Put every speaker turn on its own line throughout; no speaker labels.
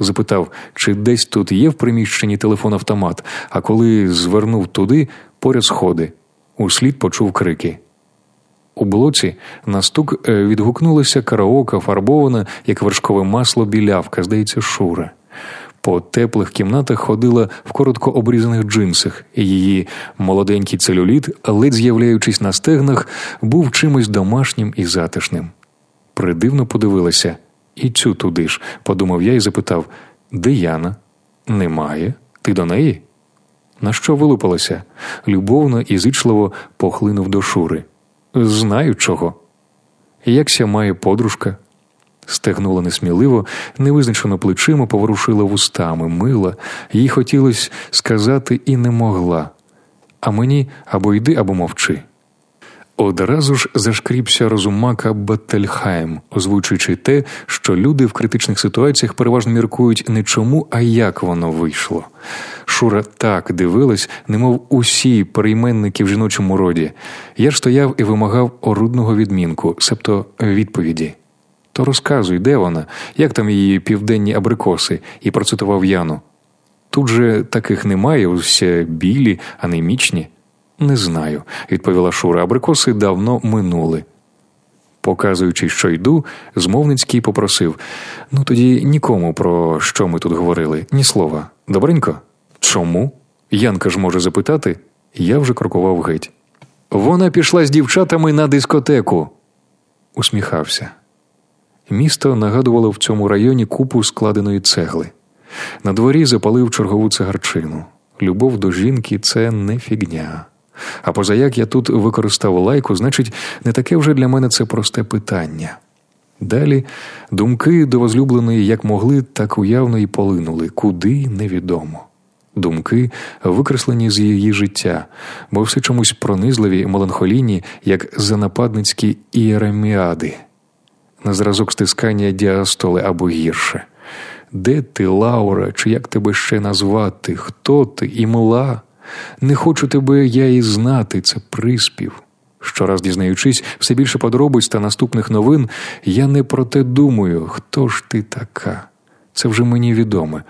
запитав, чи десь тут є в приміщенні телефон-автомат, а коли звернув туди, поряд сходи. Услід почув крики. У блоці на стук е, відгукнулася караока, фарбована, як вершкове масло білявка, здається, Шура. По теплих кімнатах ходила в коротко обрізаних джинсах, і її молоденький целюліт, ледь з'являючись на стегнах, був чимось домашнім і затишним. Придивно подивилася і цю туди ж, подумав я і запитав де Яна? Немає? Ти до неї? На що вилупилася? Любовно і зичливо похлинув до Шури. Знаю чого. Якся має подружка. Стегнула несміливо, невизначено плечима, поворушила вустами, мила, їй хотілося сказати і не могла. А мені або йди, або мовчи. Одразу ж зашкріпся розумака Баттельхайм, озвучуючи те, що люди в критичних ситуаціях переважно міркують не чому, а як воно вийшло. Шура так дивилась, немов усі перейменники в жіночому роді. Я ж стояв і вимагав орудного відмінку, себто відповіді. То розказуй, де вона, як там її південні абрикоси, і процитував Яну. Тут же таких немає, усе білі, анемічні. Не знаю, відповіла Шура. Абрикоси давно минули. Показуючи, що йду, змовницький попросив ну тоді нікому про що ми тут говорили, ні слова. Добренько? Чому? Янка ж може запитати, я вже крокував геть. Вона пішла з дівчатами на дискотеку, усміхався. Місто нагадувало в цьому районі купу складеної цегли. На дворі запалив чергову цигарчину. Любов до жінки це не фігня. А позаяк я тут використав лайку, значить, не таке вже для мене це просте питання. Далі думки до возлюбленої як могли, так уявно і полинули, куди невідомо. Думки, викреслені з її життя, бо все чомусь пронизливі і меланхолійні, як занападницькі іереміади, на зразок стискання діастоли або гірше. Де ти, Лаура, чи як тебе ще назвати? Хто ти імла? Не хочу тебе я і знати, це приспів. Щораз дізнаючись все більше подробиць та наступних новин, я не про те думаю, хто ж ти така. Це вже мені відоме.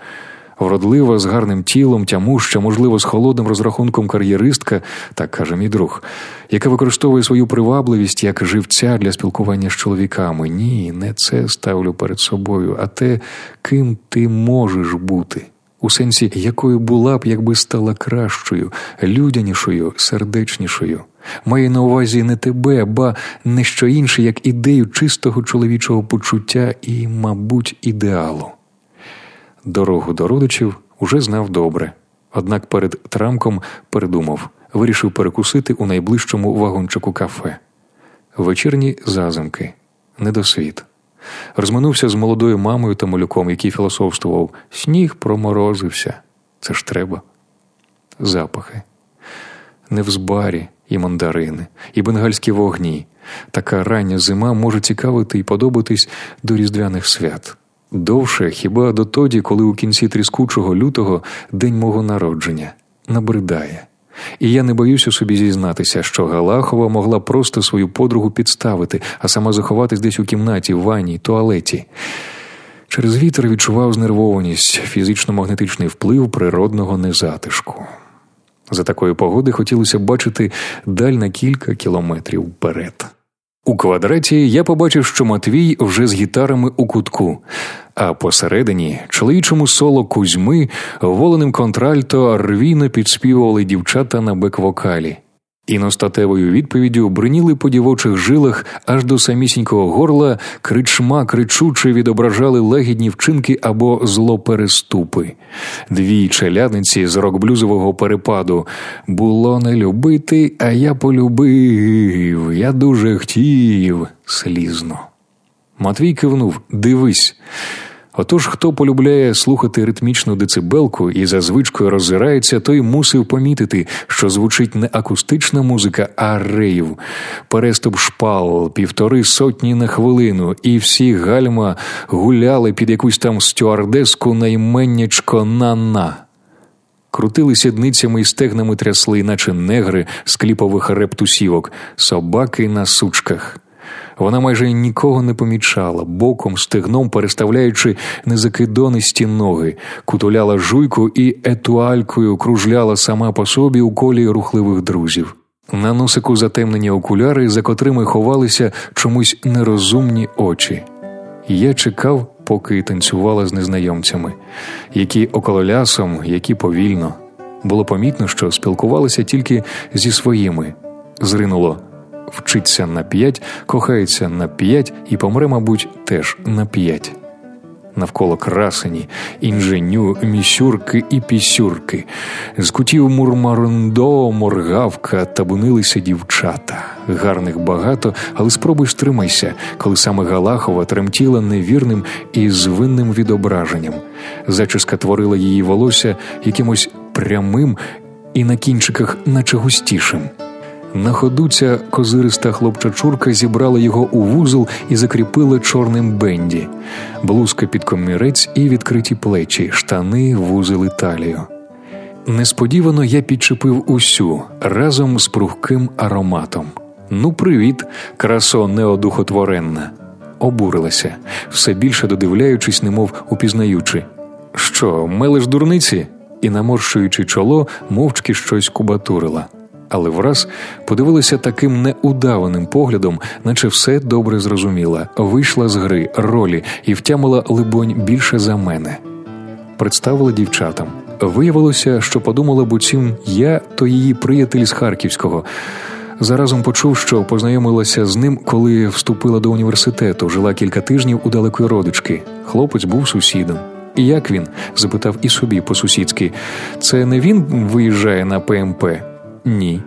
Вродлива, з гарним тілом, тямуща, можливо, з холодним розрахунком кар'єристка, так каже мій друг, яка використовує свою привабливість як живця для спілкування з чоловіками. Ні, не це ставлю перед собою, а те, ким ти можеш бути у сенсі, якою була б, якби стала кращою, людянішою, сердечнішою. Має на увазі не тебе, ба не що інше, як ідею чистого чоловічого почуття і, мабуть, ідеалу. Дорогу до родичів уже знав добре, однак перед трамком передумав, вирішив перекусити у найближчому вагончику кафе. Вечірні зазимки, недосвід. Розминувся з молодою мамою та малюком, який філософствував сніг проморозився. Це ж треба. Запахи. Невзбарі і мандарини, і бенгальські вогні. Така рання зима може цікавити і подобатись до різдвяних свят. Довше хіба дотоді, коли у кінці тріскучого лютого день мого народження набридає. І я не боюся собі зізнатися, що Галахова могла просто свою подругу підставити, а сама заховатись десь у кімнаті, в ванні, туалеті. Через вітер відчував знервованість, фізично-магнетичний вплив природного незатишку. За такої погоди хотілося бачити даль на кілька кілометрів вперед. У квадраті я побачив, що Матвій вже з гітарами у кутку, а посередині чоловічому соло Кузьми воленим контральто рвійно підспівували дівчата на бек-вокалі. І настатевою відповіддю бриніли по дівочих жилах аж до самісінького горла, кричма кричуче відображали легідні вчинки або злопереступи. Дві челядниці з рок-блюзового перепаду було не любити, а я полюбив, я дуже хотів слізно. Матвій кивнув Дивись. Отож, хто полюбляє слухати ритмічну децибелку і за звичкою роззирається, той мусив помітити, що звучить не акустична музика, а рейв, переступ шпал, півтори сотні на хвилину, і всі гальма гуляли під якусь там стюардеску найменнячко на-на. Крутили сідницями і стегнами трясли, наче негри з кліпових рептусівок, собаки на сучках. Вона майже нікого не помічала, боком, стегном переставляючи незакидонисті ноги, кутуляла жуйку і етуалькою кружляла сама по собі у колі рухливих друзів. На носику затемнені окуляри, за котрими ховалися чомусь нерозумні очі. Я чекав, поки танцювала з незнайомцями, які окололясом, які повільно. Було помітно, що спілкувалися тільки зі своїми. Зринуло вчиться на п'ять, кохається на п'ять і помре, мабуть, теж на п'ять навколо красені, інженю, місюрки і пісюрки. З кутів мурмарундо, моргавка табунилися дівчата. Гарних багато, але спробуй стримайся, коли саме Галахова тремтіла невірним і звинним відображенням. Зачіска творила її волосся якимось прямим і на кінчиках, наче густішим. На ходу ця козириста хлопчачурка зібрала його у вузол і закріпила чорним бенді, блузка під комірець і відкриті плечі, штани вузили талію. Несподівано я підчепив усю разом з прухким ароматом. Ну, привіт, красо неодухотворенна. Обурилася, все більше додивляючись, немов упізнаючи. Що, мелиш дурниці? І, наморщуючи чоло, мовчки щось кубатурила але враз подивилася таким неудаваним поглядом, наче все добре зрозуміла, вийшла з гри, ролі і втямила, либонь, більше за мене. Представила дівчатам. Виявилося, що подумала буцім я, то її приятель з Харківського. Заразом почув, що познайомилася з ним, коли вступила до університету, жила кілька тижнів у далекої родички. Хлопець був сусідом. І як він? запитав і собі по-сусідськи. Це не він виїжджає на ПМП? Ні.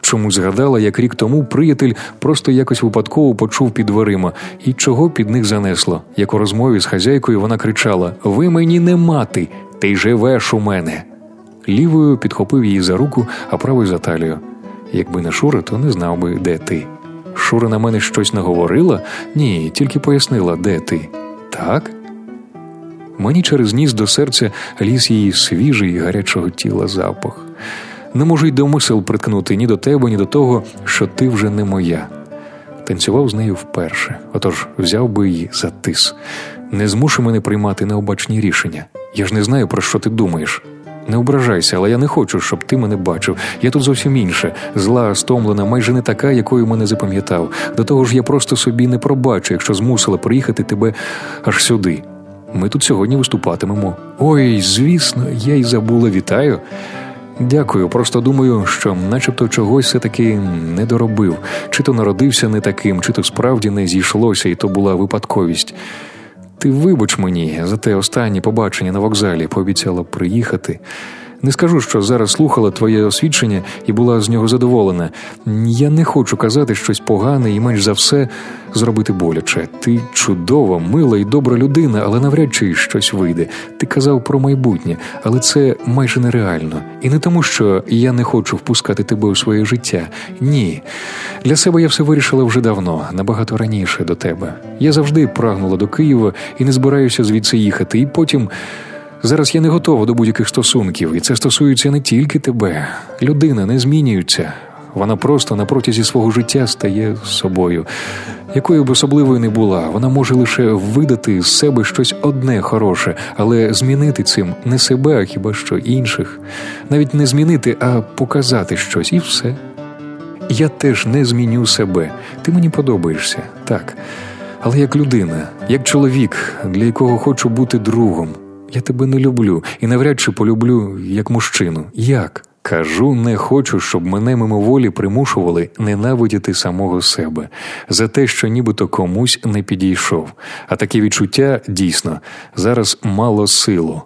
Чому згадала, як рік тому приятель просто якось випадково почув під дверима, і чого під них занесло. Як у розмові з хазяйкою вона кричала: Ви мені не мати, ти живеш у мене. Лівою підхопив її за руку, а правою за талію. Якби не Шура, то не знав би, де ти. Шура на мене щось наговорила? Ні, тільки пояснила, де ти. Так? Мені через ніс до серця ліз її свіжий гарячого тіла запах не можу й домисел приткнути ні до тебе, ні до того, що ти вже не моя. Танцював з нею вперше, отож взяв би її за тис. Не змушуй мене приймати необачні рішення. Я ж не знаю, про що ти думаєш. Не ображайся, але я не хочу, щоб ти мене бачив. Я тут зовсім інша, зла, стомлена, майже не така, якою мене запам'ятав. До того ж, я просто собі не пробачу, якщо змусила приїхати тебе аж сюди. Ми тут сьогодні виступатимемо. Ой, звісно, я й забула вітаю. Дякую, просто думаю, що, начебто, чогось все таки не доробив, чи то народився не таким, чи то справді не зійшлося, і то була випадковість. Ти вибач мені за те останнє побачення на вокзалі, пообіцяла приїхати. Не скажу, що зараз слухала твоє освідчення і була з нього задоволена. Я не хочу казати щось погане і менш за все зробити боляче. Ти чудова, мила і добра людина, але навряд чи щось вийде. Ти казав про майбутнє, але це майже нереально. І не тому, що я не хочу впускати тебе у своє життя. Ні. Для себе я все вирішила вже давно, набагато раніше до тебе. Я завжди прагнула до Києва і не збираюся звідси їхати. І потім. Зараз я не готова до будь-яких стосунків, і це стосується не тільки тебе. Людина не змінюється. Вона просто на протязі свого життя стає собою, якою б особливою не була. Вона може лише видати з себе щось одне хороше, але змінити цим не себе, а хіба що інших. Навіть не змінити, а показати щось, і все. Я теж не зміню себе. Ти мені подобаєшся, так. Але як людина, як чоловік, для якого хочу бути другом. Я тебе не люблю і навряд чи полюблю як мужчину. Як? Кажу, не хочу, щоб мене мимоволі примушували ненавидіти самого себе за те, що нібито комусь не підійшов. А таке відчуття дійсно зараз мало силу.